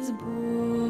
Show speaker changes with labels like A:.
A: is born.